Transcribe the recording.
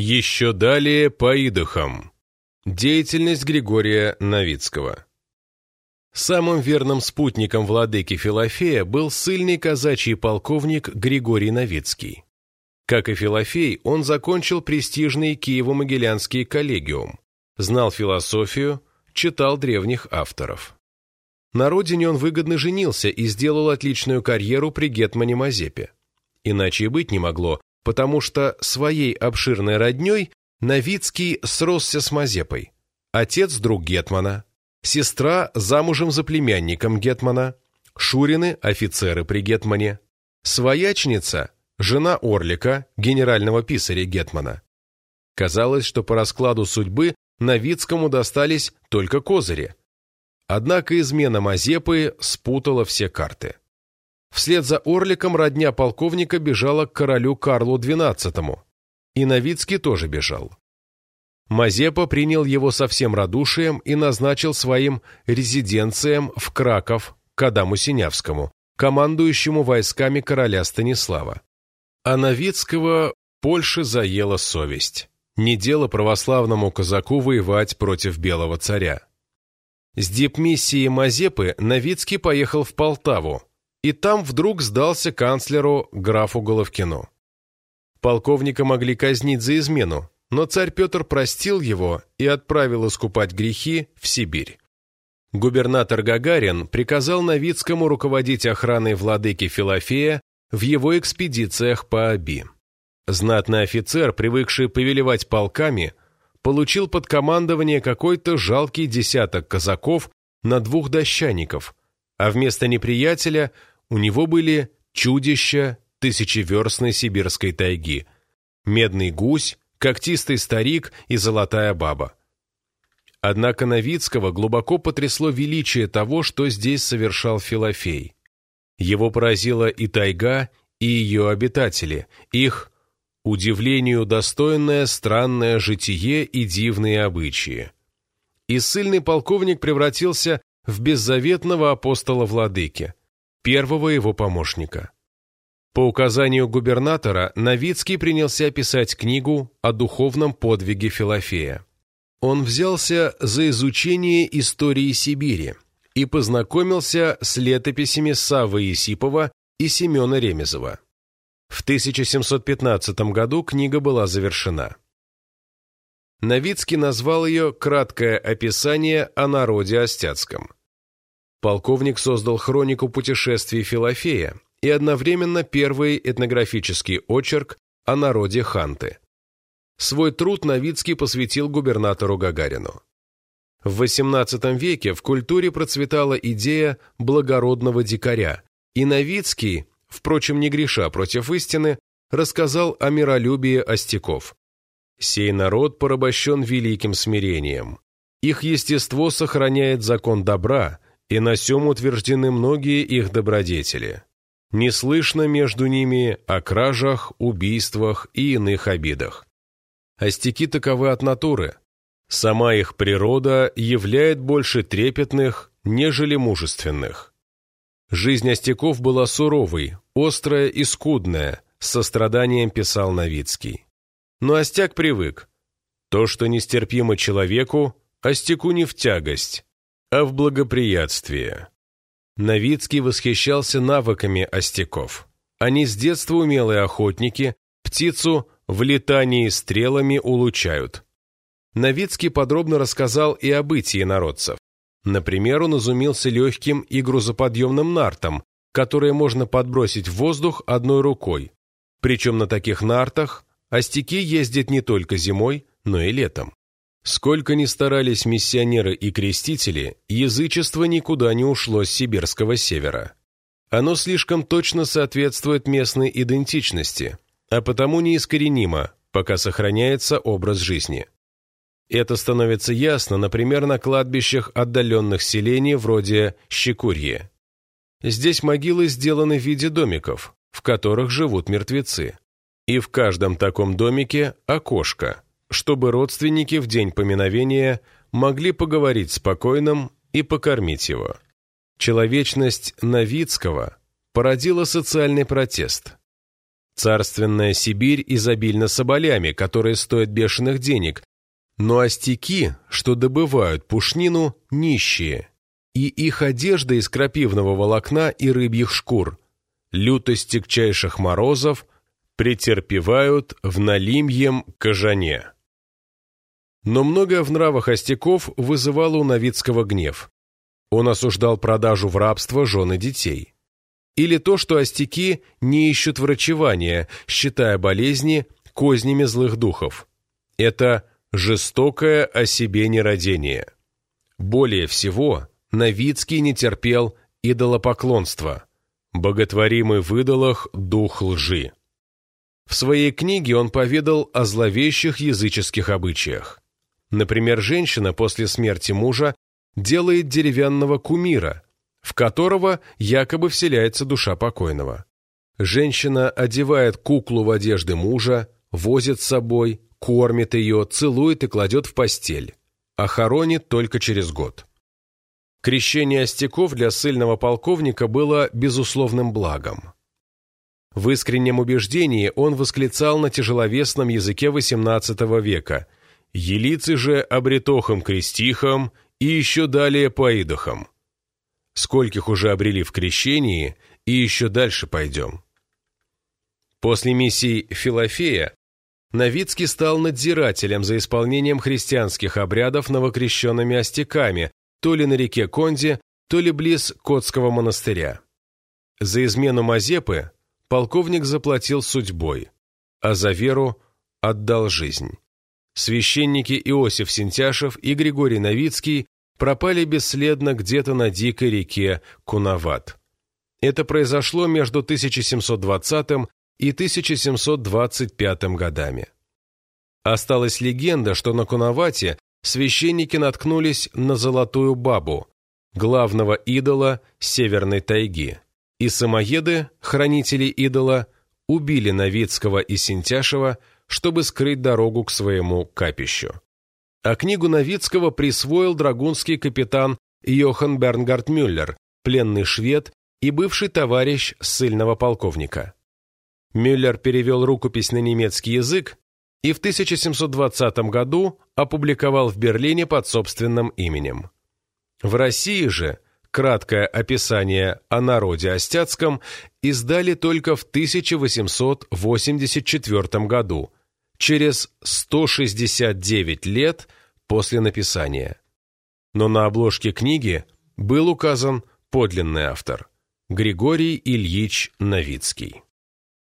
Еще далее по идохам. Деятельность Григория Новицкого. Самым верным спутником владыки Филофея был сильный казачий полковник Григорий Новицкий. Как и Филофей, он закончил престижный Киево-Могилянский коллегиум, знал философию, читал древних авторов. На родине он выгодно женился и сделал отличную карьеру при Гетмане Мазепе. Иначе и быть не могло, потому что своей обширной родней Новицкий сросся с Мазепой. Отец – друг Гетмана, сестра замужем за племянником Гетмана, Шурины – офицеры при Гетмане, своячница – жена Орлика, генерального писаря Гетмана. Казалось, что по раскладу судьбы Новицкому достались только козыри. Однако измена Мазепы спутала все карты. Вслед за Орликом родня полковника бежала к королю Карлу XII, и Новицкий тоже бежал. Мазепа принял его со всем радушием и назначил своим резиденцием в Краков к Адаму Синявскому, командующему войсками короля Станислава. А Новицкого Польше заела совесть. Не дело православному казаку воевать против белого царя. С дипмиссией Мазепы Новицкий поехал в Полтаву, и там вдруг сдался канцлеру графу Головкину. Полковника могли казнить за измену, но царь Петр простил его и отправил искупать грехи в Сибирь. Губернатор Гагарин приказал Новицкому руководить охраной владыки Филофея в его экспедициях по Аби. Знатный офицер, привыкший повелевать полками, получил под командование какой-то жалкий десяток казаков на двух дощаников, а вместо неприятеля у него были чудища тысячеверстной сибирской тайги, медный гусь, когтистый старик и золотая баба. Однако Новицкого глубоко потрясло величие того, что здесь совершал Филофей. Его поразила и тайга, и ее обитатели, их, удивлению достойное странное житие и дивные обычаи. И сильный полковник превратился в беззаветного апостола владыки, первого его помощника. По указанию губернатора Новицкий принялся писать книгу о духовном подвиге Филофея. Он взялся за изучение истории Сибири и познакомился с летописями Саввы Исипова и Семена Ремезова. В 1715 году книга была завершена. Новицкий назвал ее «Краткое описание о народе Остяцком». Полковник создал хронику путешествий Филофея, и одновременно первый этнографический очерк о народе Ханты. Свой труд Новицкий посвятил губернатору Гагарину. В XVIII веке в культуре процветала идея благородного дикаря, и Новицкий, впрочем, не греша против истины, рассказал о миролюбии остяков. «Сей народ порабощен великим смирением. Их естество сохраняет закон добра, и на сем утверждены многие их добродетели не слышно между ними о кражах, убийствах и иных обидах. Остяки таковы от натуры. Сама их природа являет больше трепетных, нежели мужественных. Жизнь остяков была суровой, острая и скудная, с состраданием писал Новицкий. Но остяк привык. То, что нестерпимо человеку, остяку не в тягость, а в благоприятствие. Новицкий восхищался навыками остяков. Они с детства умелые охотники, птицу в летании стрелами улучшают. Новицкий подробно рассказал и о бытии народцев. Например, он изумился легким и грузоподъемным нартом, которые можно подбросить в воздух одной рукой. Причем на таких нартах остяки ездят не только зимой, но и летом. Сколько ни старались миссионеры и крестители, язычество никуда не ушло с сибирского севера. Оно слишком точно соответствует местной идентичности, а потому неискоренимо, пока сохраняется образ жизни. Это становится ясно, например, на кладбищах отдаленных селений вроде Щекурье. Здесь могилы сделаны в виде домиков, в которых живут мертвецы. И в каждом таком домике окошко – чтобы родственники в день поминовения могли поговорить с покойным и покормить его. Человечность Новицкого породила социальный протест. Царственная Сибирь изобильна соболями, которые стоят бешеных денег, но остяки, что добывают пушнину, нищие, и их одежда из крапивного волокна и рыбьих шкур, лютость тягчайших морозов, претерпевают в налимьем кожане. Но многое в нравах остяков вызывало у Новицкого гнев. Он осуждал продажу в рабство жены детей. Или то, что остяки не ищут врачевания, считая болезни кознями злых духов. Это жестокое о себе нерадение. Более всего, Новицкий не терпел идолопоклонства, боготворимый в идолах дух лжи. В своей книге он поведал о зловещих языческих обычаях. Например, женщина после смерти мужа делает деревянного кумира, в которого якобы вселяется душа покойного. Женщина одевает куклу в одежды мужа, возит с собой, кормит ее, целует и кладет в постель, а хоронит только через год. Крещение остяков для сильного полковника было безусловным благом. В искреннем убеждении он восклицал на тяжеловесном языке XVIII века «Елицы же обретохом крестихом и еще далее поидохом. Скольких уже обрели в крещении, и еще дальше пойдем». После миссии Филофея Новицкий стал надзирателем за исполнением христианских обрядов новокрещенными остяками, то ли на реке Конде, то ли близ Котского монастыря. За измену Мазепы полковник заплатил судьбой, а за веру отдал жизнь. Священники Иосиф Сентяшев и Григорий Новицкий пропали бесследно где-то на дикой реке Кунават. Это произошло между 1720 и 1725 годами. Осталась легенда, что на Кунавате священники наткнулись на золотую бабу, главного идола Северной тайги, и самоеды, хранители идола, убили Новицкого и Синтяшева, чтобы скрыть дорогу к своему капищу. А книгу Новицкого присвоил драгунский капитан Йохан Бернгард Мюллер, пленный швед и бывший товарищ ссыльного полковника. Мюллер перевел рукопись на немецкий язык и в 1720 году опубликовал в Берлине под собственным именем. В России же краткое описание о народе Остяцком издали только в 1884 году, через 169 лет после написания. Но на обложке книги был указан подлинный автор – Григорий Ильич Новицкий.